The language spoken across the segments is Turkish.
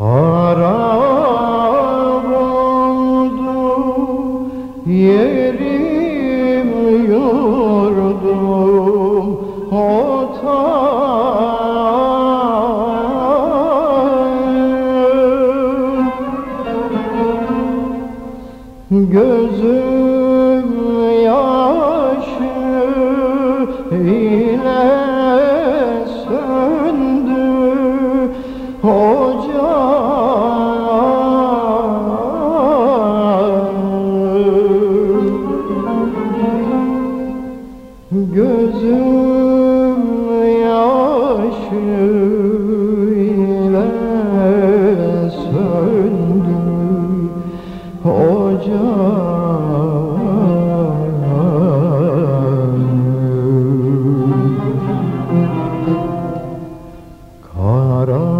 Harap oldu yerim yurdum otayım Gözüm yaşı ile Gözüm yaşı ile söndü ocağım Karardı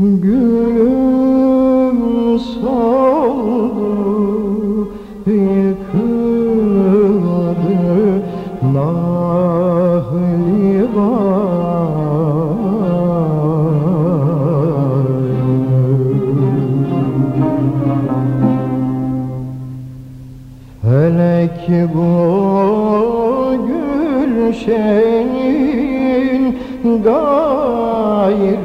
Gülüm soldu, yıkıldı nahli Felek bu gülşenin gayrı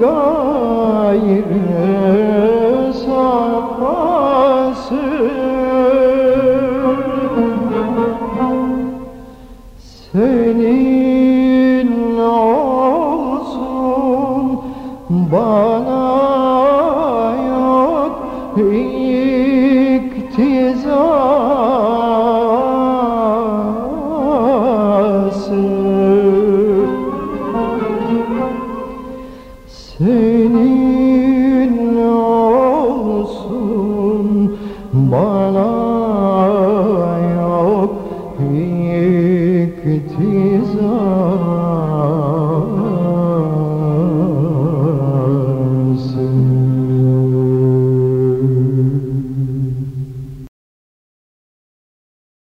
gayrı safası Senin olsun bana yok iktizası it is all.